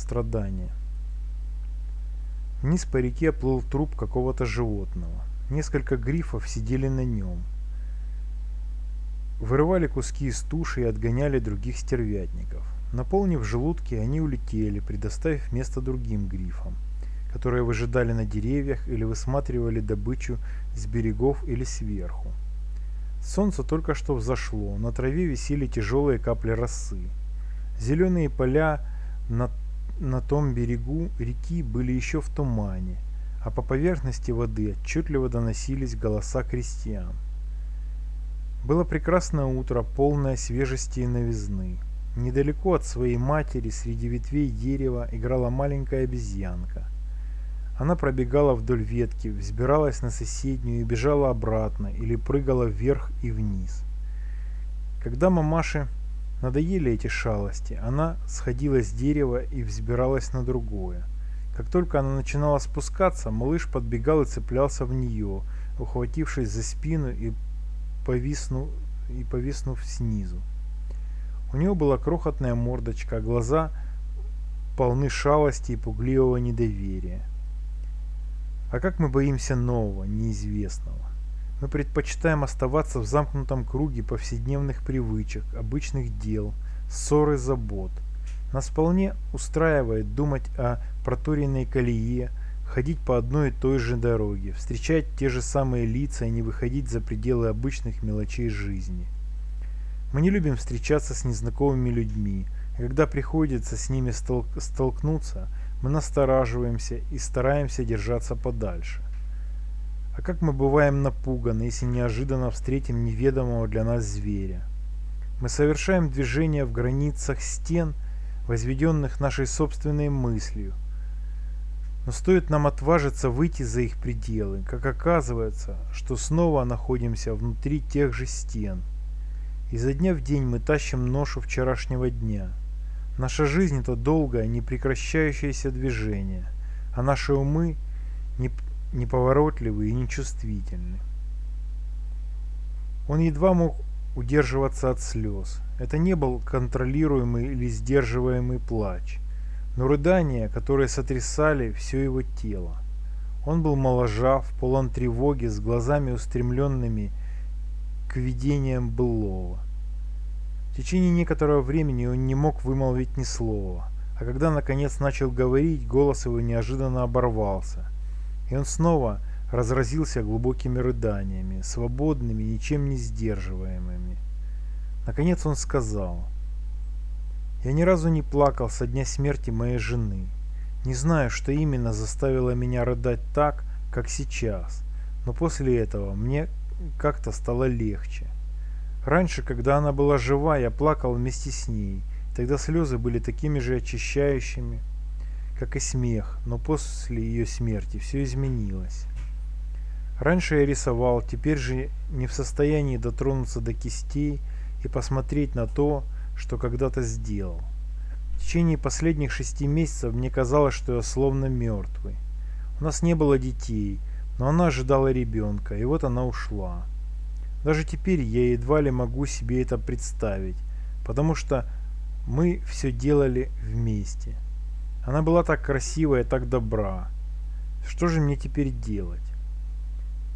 Страдания. Вниз по реке плыл труп какого-то животного. Несколько грифов сидели на нем. Вырывали куски из туши и отгоняли других стервятников. Наполнив желудки, они улетели, предоставив место другим грифам, которые выжидали на деревьях или высматривали добычу с берегов или сверху. Солнце только что взошло, на траве висели тяжелые капли росы. Зеленые поля на, на том берегу реки были еще в тумане, а по поверхности воды отчетливо доносились голоса крестьян. Было прекрасное утро, полное свежести и новизны. Недалеко от своей матери, среди ветвей дерева, играла маленькая обезьянка. Она пробегала вдоль ветки, взбиралась на соседнюю и бежала обратно или прыгала вверх и вниз. Когда мамаше надоели эти шалости, она сходила с дерева и взбиралась на другое. Как только она начинала спускаться, малыш подбегал и цеплялся в нее, ухватившись за спину и повиснув, и повиснув снизу. У него была крохотная мордочка, а глаза полны шалости и пугливого недоверия. А как мы боимся нового, неизвестного? Мы предпочитаем оставаться в замкнутом круге повседневных привычек, обычных дел, ссор и забот. Нас вполне устраивает думать о проторенной колее, ходить по одной и той же дороге, встречать те же самые лица и не выходить за пределы обычных мелочей жизни. Мы не любим встречаться с незнакомыми людьми, и когда приходится с ними столк столкнуться, мы настораживаемся и стараемся держаться подальше. А как мы бываем напуганы, если неожиданно встретим неведомого для нас зверя? Мы совершаем движение в границах стен, возведенных нашей собственной мыслью, но стоит нам отважиться выйти за их пределы, как оказывается, что снова находимся внутри тех же стен. Изо дня в день мы тащим ношу вчерашнего дня. Наша жизнь – это долгое, непрекращающееся движение, а наши умы неповоротливы и нечувствительны. Он едва мог удерживаться от слез. Это не был контролируемый или сдерживаемый плач – но рыдания, которые сотрясали все его тело. Он был моложав, полон тревоги, с глазами устремленными к видениям былого. В течение некоторого времени он не мог вымолвить ни слова, а когда наконец начал говорить, голос его неожиданно оборвался, и он снова разразился глубокими рыданиями, свободными, ничем не сдерживаемыми. Наконец он сказал – я ни разу не плакал со дня смерти моей жены. Не знаю, что именно заставило меня рыдать так, как сейчас, но после этого мне как-то стало легче. Раньше, когда она была жива, я плакал вместе с ней. Тогда слезы были такими же очищающими, как и смех, но после ее смерти все изменилось. Раньше я рисовал, теперь же не в состоянии дотронуться до кистей и посмотреть на то, что когда-то сделал. В течение последних шести месяцев мне казалось, что я словно мертвый. У нас не было детей, но она ожидала ребенка, и вот она ушла. Даже теперь я едва ли могу себе это представить, потому что мы все делали вместе. Она была так красивая, так добра. Что же мне теперь делать?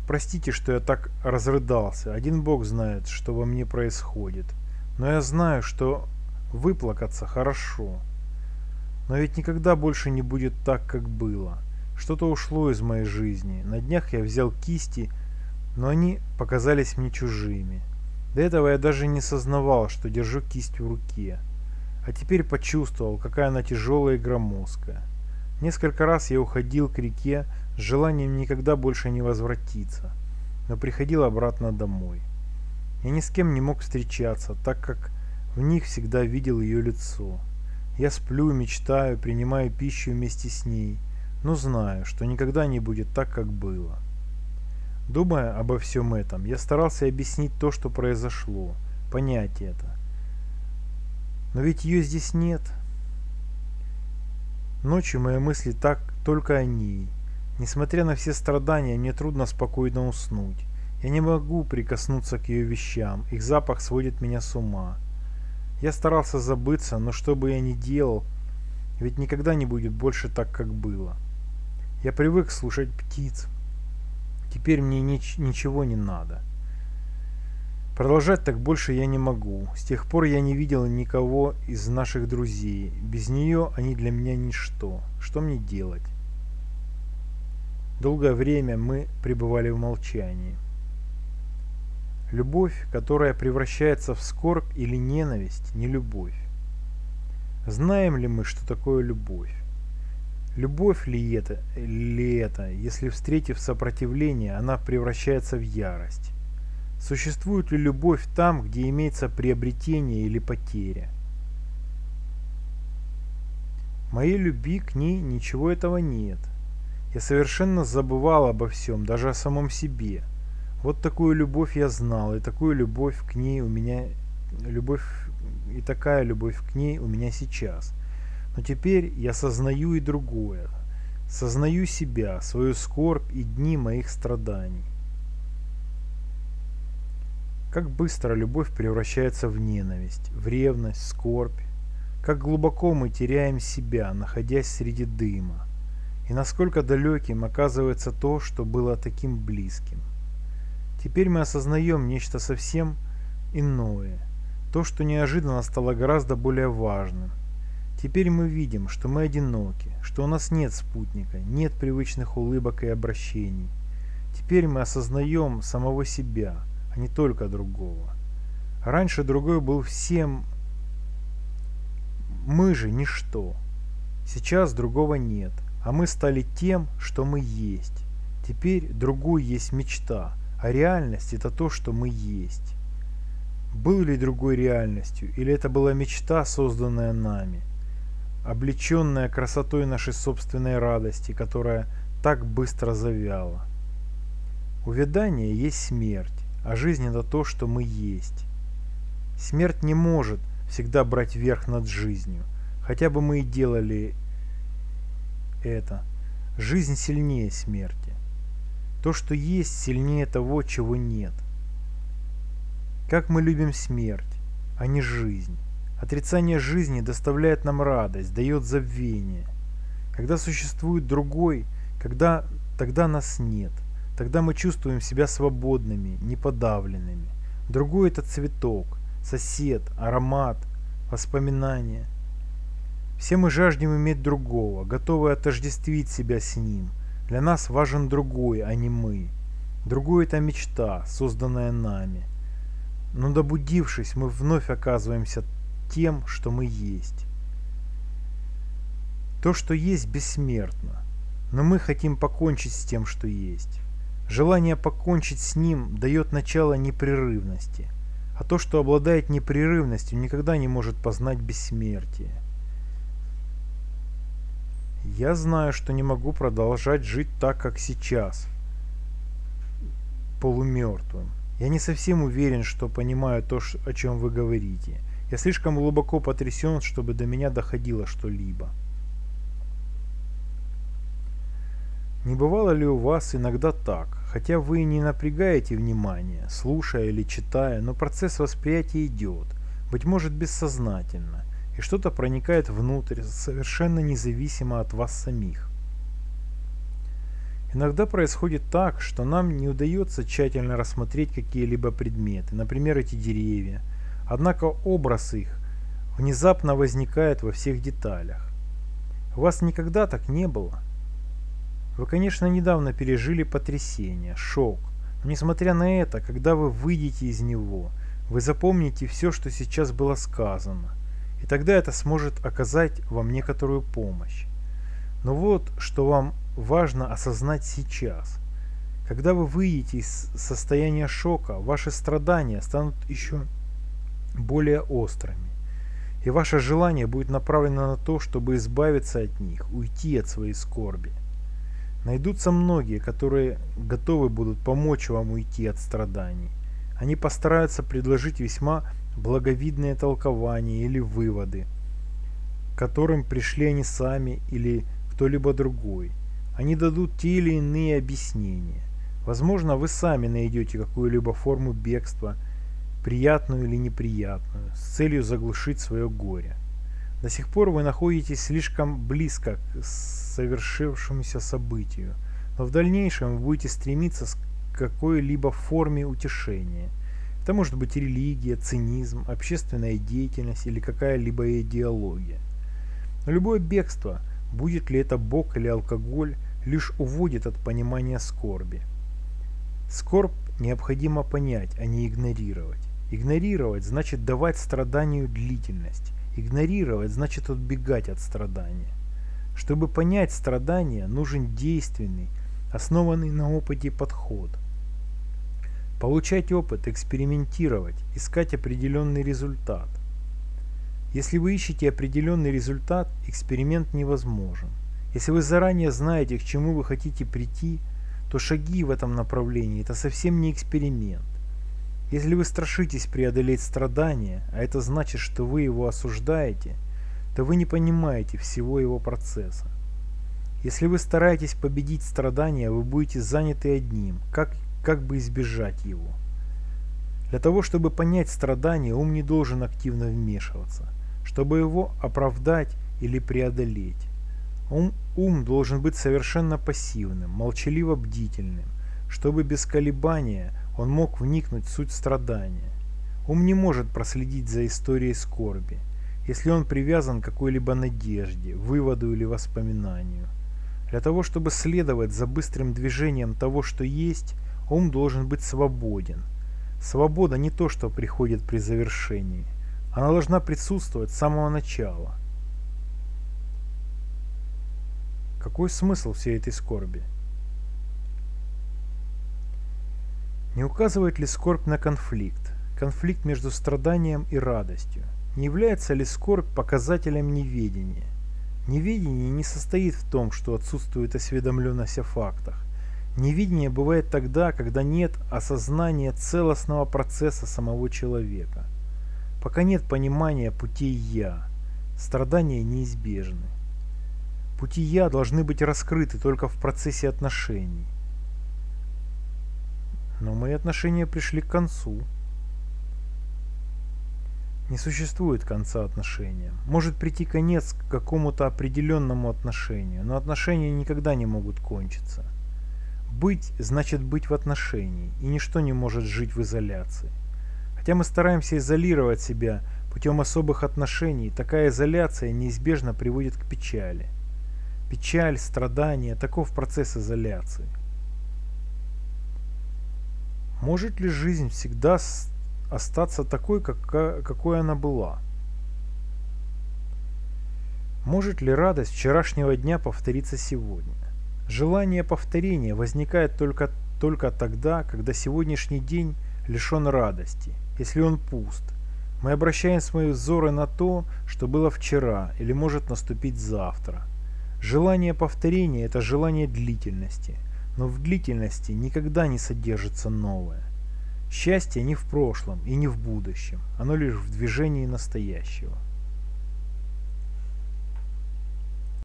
Простите, что я так разрыдался. Один Бог знает, что во мне происходит. Но я знаю, что выплакаться хорошо. Но ведь никогда больше не будет так, как было. Что-то ушло из моей жизни. На днях я взял кисти, но они показались мне чужими. До этого я даже не сознавал, что держу кисть в руке. А теперь почувствовал, какая она тяжелая и громоздкая. Несколько раз я уходил к реке с желанием никогда больше не возвратиться, но приходил обратно домой. Я ни с кем не мог встречаться, так как в них всегда видел ее лицо. Я сплю, мечтаю, принимаю пищу вместе с ней, но знаю, что никогда не будет так, как было. Думая обо всем этом, я старался объяснить то, что произошло, понять это. Но ведь ее здесь нет. Ночью мои мысли так только о ней. Несмотря на все страдания, мне трудно спокойно уснуть. Я не могу прикоснуться к ее вещам, их запах сводит меня с ума. Я старался забыться, но что бы я ни делал, ведь никогда не будет больше так, как было. Я привык слушать птиц. Теперь мне нич ничего не надо. Продолжать так больше я не могу. С тех пор я не видел никого из наших друзей. Без нее они для меня ничто. Что мне делать? Долгое время мы пребывали в молчании. Любовь, которая превращается в скорбь или ненависть, не любовь. Знаем ли мы, что такое любовь? Любовь ли это, ли это, если встретив сопротивление, она превращается в ярость? Существует ли любовь там, где имеется приобретение или потеря? Моей любви к ней ничего этого нет. Я совершенно забывал обо всем, даже о самом себе. Вот такую любовь я знал, и такую любовь к ней у меня... Любовь... И такая любовь к ней у меня сейчас. Но теперь я сознаю и другое. Сознаю себя, свою скорбь и дни моих страданий. Как быстро любовь превращается в ненависть, в ревность, скорбь. Как глубоко мы теряем себя, находясь среди дыма. И насколько далеким оказывается то, что было таким близким. Теперь мы осознаем нечто совсем иное. То, что неожиданно стало гораздо более важным. Теперь мы видим, что мы одиноки, что у нас нет спутника, нет привычных улыбок и обращений. Теперь мы осознаем самого себя – а не только другого. Раньше другой был всем, мы же ничто. Сейчас другого нет, а мы стали тем, что мы есть. Теперь другой есть мечта, а реальность это то, что мы есть. Был ли другой реальностью, или это была мечта, созданная нами, облеченная красотой нашей собственной радости, которая так быстро завяла? Увядание есть смерть а жизнь это то, что мы есть. Смерть не может всегда брать верх над жизнью, хотя бы мы и делали это. Жизнь сильнее смерти. То, что есть, сильнее того, чего нет. Как мы любим смерть, а не жизнь. Отрицание жизни доставляет нам радость, дает забвение. Когда существует другой, когда тогда нас нет. Тогда мы чувствуем себя свободными, неподавленными. Другой это цветок, сосед, аромат, воспоминания. Все мы жаждем иметь другого, готовы отождествить себя с ним. Для нас важен другой, а не мы. Другой это мечта, созданная нами. Но добудившись, мы вновь оказываемся тем, что мы есть. То, что есть, бессмертно. Но мы хотим покончить с тем, что есть. Желание покончить с ним дает начало непрерывности, а то, что обладает непрерывностью, никогда не может познать бессмертие. Я знаю, что не могу продолжать жить так, как сейчас, полумертвым. Я не совсем уверен, что понимаю то, о чем вы говорите. Я слишком глубоко потрясен, чтобы до меня доходило что-либо. Не бывало ли у вас иногда так, хотя вы не напрягаете внимание, слушая или читая, но процесс восприятия идет, быть может бессознательно, и что-то проникает внутрь, совершенно независимо от вас самих. Иногда происходит так, что нам не удается тщательно рассмотреть какие-либо предметы, например, эти деревья, однако образ их внезапно возникает во всех деталях. У вас никогда так не было? Вы, конечно, недавно пережили потрясение, шок. Но несмотря на это, когда вы выйдете из него, вы запомните все, что сейчас было сказано. И тогда это сможет оказать вам некоторую помощь. Но вот, что вам важно осознать сейчас. Когда вы выйдете из состояния шока, ваши страдания станут еще более острыми. И ваше желание будет направлено на то, чтобы избавиться от них, уйти от своей скорби. Найдутся многие, которые готовы будут помочь вам уйти от страданий. Они постараются предложить весьма благовидные толкования или выводы, к которым пришли они сами или кто-либо другой. Они дадут те или иные объяснения. Возможно, вы сами найдете какую-либо форму бегства, приятную или неприятную, с целью заглушить свое горе. До сих пор вы находитесь слишком близко к совершившемуся событию, но в дальнейшем вы будете стремиться к какой-либо форме утешения. Это может быть религия, цинизм, общественная деятельность или какая-либо идеология. Но любое бегство, будет ли это Бог или алкоголь, лишь уводит от понимания скорби. Скорбь необходимо понять, а не игнорировать. Игнорировать значит давать страданию длительность. Игнорировать значит отбегать от страдания. Чтобы понять страдания, нужен действенный, основанный на опыте подход. Получать опыт, экспериментировать, искать определенный результат. Если вы ищете определенный результат, эксперимент невозможен. Если вы заранее знаете, к чему вы хотите прийти, то шаги в этом направлении – это совсем не эксперимент. Если вы страшитесь преодолеть страдания, а это значит, что вы его осуждаете, то вы не понимаете всего его процесса. Если вы стараетесь победить страдания, вы будете заняты одним, как, как бы избежать его. Для того, чтобы понять страдания, ум не должен активно вмешиваться, чтобы его оправдать или преодолеть. Ум, ум должен быть совершенно пассивным, молчаливо бдительным, чтобы без колебания – он мог вникнуть в суть страдания. Ум не может проследить за историей скорби, если он привязан к какой-либо надежде, выводу или воспоминанию. Для того, чтобы следовать за быстрым движением того, что есть, ум должен быть свободен. Свобода не то, что приходит при завершении. Она должна присутствовать с самого начала. Какой смысл всей этой скорби? Не указывает ли скорбь на конфликт? Конфликт между страданием и радостью? Не является ли скорбь показателем неведения? Неведение не состоит в том, что отсутствует осведомленность о фактах. Невидение бывает тогда, когда нет осознания целостного процесса самого человека. Пока нет понимания путей «я», страдания неизбежны. Пути «я» должны быть раскрыты только в процессе отношений. Но мои отношения пришли к концу. Не существует конца отношениям. Может прийти конец к какому-то определенному отношению, но отношения никогда не могут кончиться. Быть значит быть в отношении, и ничто не может жить в изоляции. Хотя мы стараемся изолировать себя путем особых отношений, такая изоляция неизбежно приводит к печали. Печаль, страдания – таков процесс изоляции. Может ли жизнь всегда остаться такой, какой она была? Может ли радость вчерашнего дня повториться сегодня? Желание повторения возникает только, только тогда, когда сегодняшний день лишен радости, если он пуст. Мы обращаем свои взоры на то, что было вчера или может наступить завтра. Желание повторения – это желание длительности – но в длительности никогда не содержится новое. Счастье не в прошлом и не в будущем, оно лишь в движении настоящего.